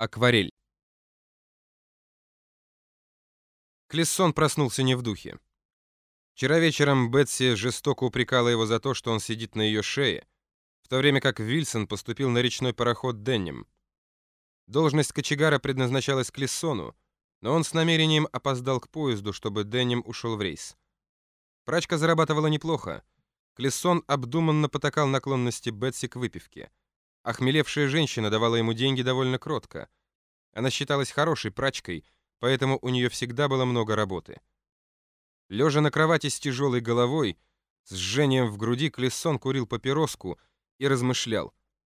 Акварель. Клессон проснулся не в духе. Вчера вечером Бетси жестоко упрекала его за то, что он сидит на ее шее, в то время как Вильсон поступил на речной пароход Деннем. Должность кочегара предназначалась Клессону, но он с намерением опоздал к поезду, чтобы Деннем ушел в рейс. Прачка зарабатывала неплохо. Клессон обдуманно потакал наклонности Бетси к выпивке. Охмелевшая женщина давала ему деньги довольно кротко. Она считалась хорошей прачкой, поэтому у нее всегда было много работы. Лежа на кровати с тяжелой головой, с жжением в груди, Клессон курил папироску и размышлял,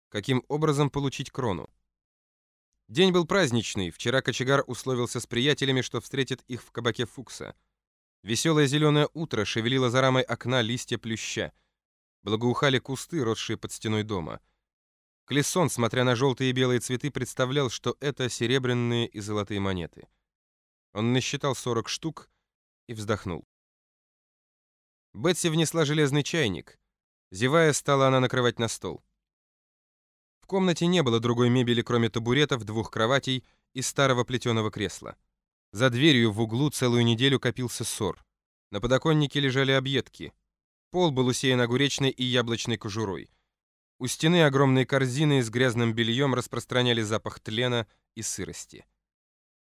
каким образом получить крону. День был праздничный, вчера кочегар условился с приятелями, что встретит их в кабаке Фукса. Веселое зеленое утро шевелило за рамой окна листья плюща. Благоухали кусты, росшие под стеной дома — Клессон, смотря на желтые и белые цветы, представлял, что это серебряные и золотые монеты. Он насчитал 40 штук и вздохнул. Бетси внесла железный чайник. Зевая, стала она накрывать на стол. В комнате не было другой мебели, кроме табуретов, двух кроватей и старого плетеного кресла. За дверью в углу целую неделю копился ссор. На подоконнике лежали объедки. Пол был усеян огуречной и яблочной кожурой. У стены огромные корзины с грязным бельем распространяли запах тлена и сырости.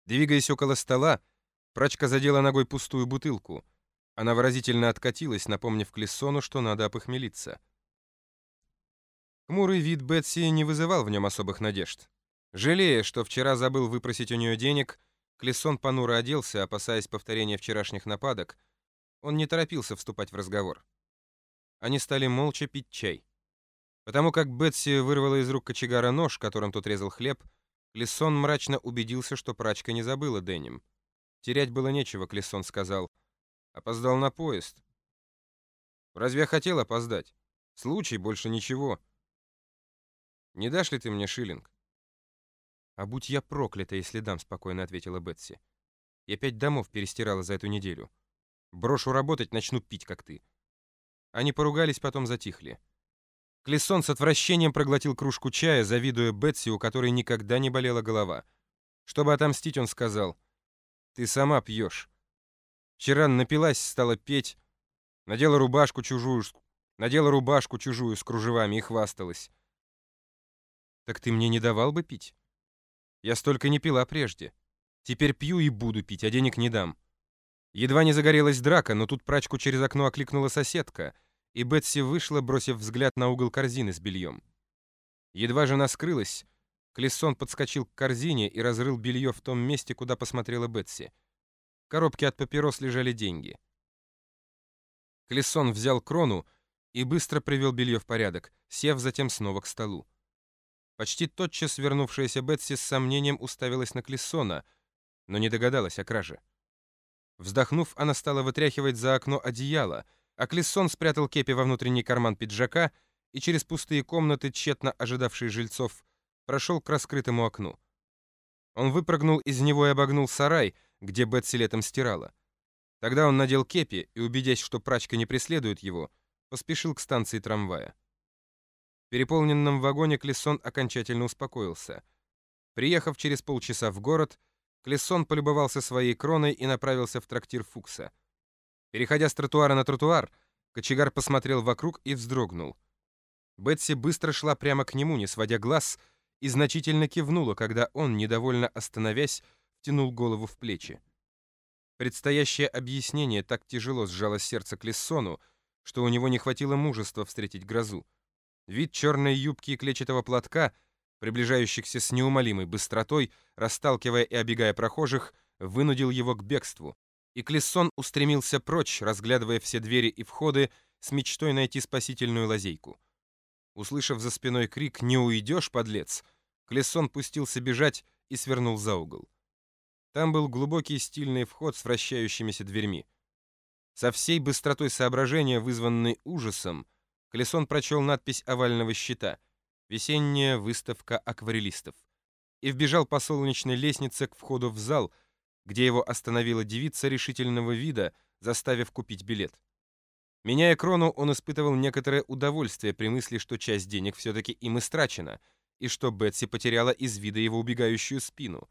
Двигаясь около стола, прачка задела ногой пустую бутылку. Она выразительно откатилась, напомнив Клессону, что надо опохмелиться. Хмурый вид Бетси не вызывал в нем особых надежд. Жалея, что вчера забыл выпросить у нее денег, Клессон понуро оделся, опасаясь повторения вчерашних нападок. Он не торопился вступать в разговор. Они стали молча пить чай. Потому как Бетси вырвала из рук кочегара нож, которым тот резал хлеб, Клессон мрачно убедился, что прачка не забыла Денем. Терять было нечего, Клессон сказал. Опоздал на поезд. Разве я хотел опоздать? Случай, больше ничего. Не дашь ли ты мне шиллинг? А будь я проклята, если дам, спокойно ответила Бетси. Я пять домов перестирала за эту неделю. Брошу работать, начну пить, как ты. Они поругались, потом затихли. Клессон с отвращением проглотил кружку чая, завидуя Бетси, у которой никогда не болела голова. Чтобы отомстить, он сказал, «Ты сама пьешь. Вчера напилась, стала петь, надела рубашку чужую, надела рубашку чужую с кружевами и хвасталась. Так ты мне не давал бы пить? Я столько не пила прежде. Теперь пью и буду пить, а денег не дам. Едва не загорелась драка, но тут прачку через окно окликнула соседка — и Бетси вышла, бросив взгляд на угол корзины с бельем. Едва жена скрылась, Клессон подскочил к корзине и разрыл белье в том месте, куда посмотрела Бетси. В коробке от папирос лежали деньги. Клессон взял крону и быстро привел белье в порядок, сев затем снова к столу. Почти тотчас вернувшаяся Бетси с сомнением уставилась на Клессона, но не догадалась о краже. Вздохнув, она стала вытряхивать за окно одеяло — а Клессон спрятал кепи во внутренний карман пиджака и через пустые комнаты, тщетно ожидавшие жильцов, прошел к раскрытому окну. Он выпрыгнул из него и обогнул сарай, где Бетси летом стирала. Тогда он надел кепи и, убедясь, что прачка не преследует его, поспешил к станции трамвая. В переполненном вагоне Клессон окончательно успокоился. Приехав через полчаса в город, Клессон полюбовался своей кроной и направился в трактир Фукса — Переходя с тротуара на тротуар, кочегар посмотрел вокруг и вздрогнул. Бетси быстро шла прямо к нему, не сводя глаз, и значительно кивнула, когда он, недовольно остановясь, втянул голову в плечи. Предстоящее объяснение так тяжело сжало сердце Клессону, что у него не хватило мужества встретить грозу. Вид черной юбки и клетчатого платка, приближающихся с неумолимой быстротой, расталкивая и обегая прохожих, вынудил его к бегству и Клессон устремился прочь, разглядывая все двери и входы с мечтой найти спасительную лазейку. Услышав за спиной крик «Не уйдешь, подлец!», Клессон пустился бежать и свернул за угол. Там был глубокий стильный вход с вращающимися дверьми. Со всей быстротой соображения, вызванной ужасом, Клессон прочел надпись овального щита «Весенняя выставка акварелистов» и вбежал по солнечной лестнице к входу в зал, где его остановила девица решительного вида, заставив купить билет. Меняя крону, он испытывал некоторое удовольствие при мысли, что часть денег все-таки им истрачена, и что Бетси потеряла из вида его убегающую спину.